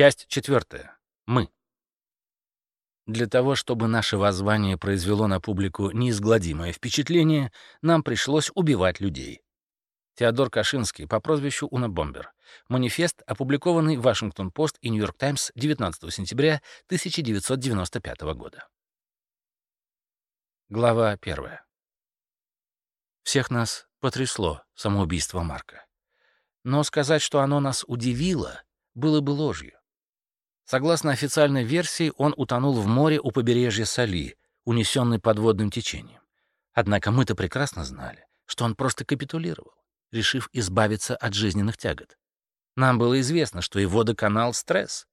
Часть четвертая. Мы. Для того, чтобы наше воззвание произвело на публику неизгладимое впечатление, нам пришлось убивать людей. Теодор Кашинский по прозвищу Унабомбер. Манифест, опубликованный в Вашингтон-Пост и Нью-Йорк Таймс 19 сентября 1995 года. Глава первая. Всех нас потрясло самоубийство Марка. Но сказать, что оно нас удивило, было бы ложью. Согласно официальной версии, он утонул в море у побережья Соли, унесенный подводным течением. Однако мы-то прекрасно знали, что он просто капитулировал, решив избавиться от жизненных тягот. Нам было известно, что его водоканал — стресс.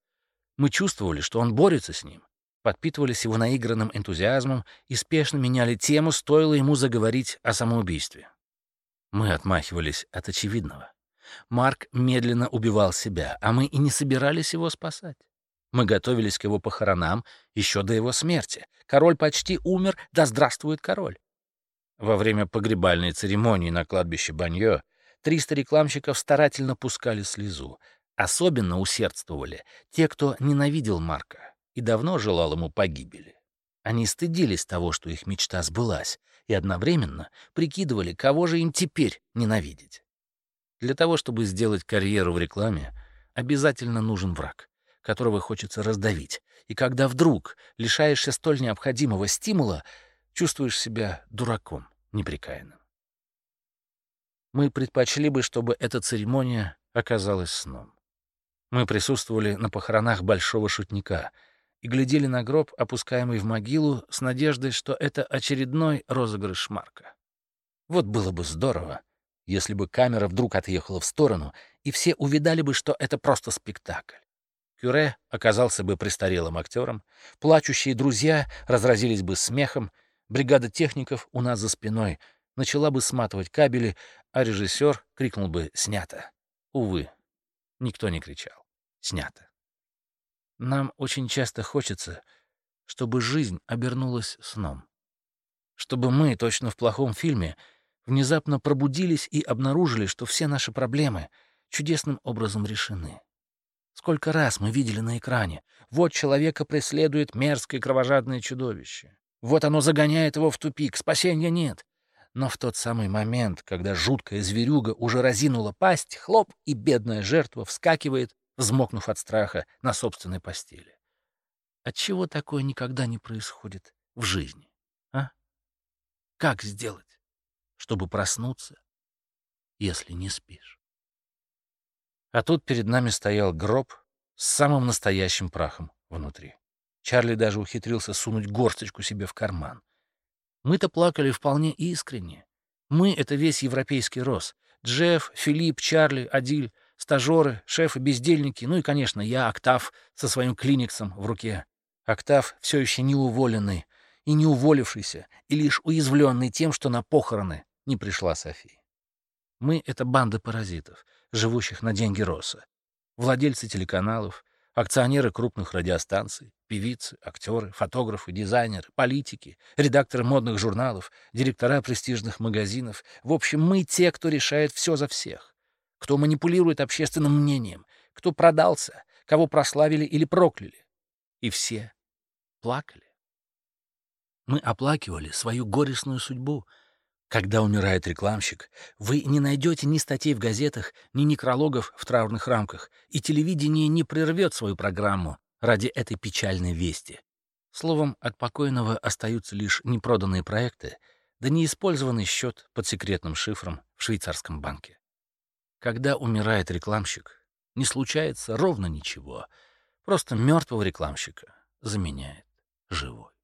Мы чувствовали, что он борется с ним, подпитывались его наигранным энтузиазмом и спешно меняли тему, стоило ему заговорить о самоубийстве. Мы отмахивались от очевидного. Марк медленно убивал себя, а мы и не собирались его спасать. Мы готовились к его похоронам еще до его смерти. Король почти умер, да здравствует король. Во время погребальной церемонии на кладбище Баньё триста рекламщиков старательно пускали слезу. Особенно усердствовали те, кто ненавидел Марка и давно желал ему погибели. Они стыдились того, что их мечта сбылась, и одновременно прикидывали, кого же им теперь ненавидеть. Для того, чтобы сделать карьеру в рекламе, обязательно нужен враг, которого хочется раздавить. И когда вдруг лишаешься столь необходимого стимула, чувствуешь себя дураком неприкаянным. Мы предпочли бы, чтобы эта церемония оказалась сном. Мы присутствовали на похоронах большого шутника и глядели на гроб, опускаемый в могилу, с надеждой, что это очередной розыгрыш Марка. Вот было бы здорово, если бы камера вдруг отъехала в сторону, и все увидали бы, что это просто спектакль. Кюре оказался бы престарелым актером, плачущие друзья разразились бы смехом, бригада техников у нас за спиной начала бы сматывать кабели, а режиссер крикнул бы «Снято!». Увы, никто не кричал «Снято!». Нам очень часто хочется, чтобы жизнь обернулась сном. Чтобы мы, точно в плохом фильме, внезапно пробудились и обнаружили, что все наши проблемы чудесным образом решены. Сколько раз мы видели на экране. Вот человека преследует мерзкое кровожадное чудовище. Вот оно загоняет его в тупик, спасения нет. Но в тот самый момент, когда жуткая зверюга уже разинула пасть, хлоп, и бедная жертва вскакивает, взмокнув от страха на собственной постели. Отчего такое никогда не происходит в жизни, а? Как сделать? чтобы проснуться, если не спишь. А тут перед нами стоял гроб с самым настоящим прахом внутри. Чарли даже ухитрился сунуть горсточку себе в карман. Мы-то плакали вполне искренне. Мы — это весь европейский роз. Джефф, Филипп, Чарли, Адиль, стажеры, шефы-бездельники, ну и, конечно, я, Октав, со своим клиниксом в руке. Октав, все еще не уволенный и не уволившийся, и лишь уязвленный тем, что на похороны не пришла София. Мы — это банда паразитов, живущих на деньги Росса. Владельцы телеканалов, акционеры крупных радиостанций, певицы, актеры, фотографы, дизайнеры, политики, редакторы модных журналов, директора престижных магазинов. В общем, мы те, кто решает все за всех. Кто манипулирует общественным мнением, кто продался, кого прославили или прокляли. И все плакали. Мы оплакивали свою горестную судьбу — когда умирает рекламщик, вы не найдете ни статей в газетах, ни некрологов в траурных рамках, и телевидение не прервет свою программу ради этой печальной вести. Словом, от покойного остаются лишь непроданные проекты, да неиспользованный счет под секретным шифром в швейцарском банке. Когда умирает рекламщик, не случается ровно ничего, просто мертвого рекламщика заменяет живой.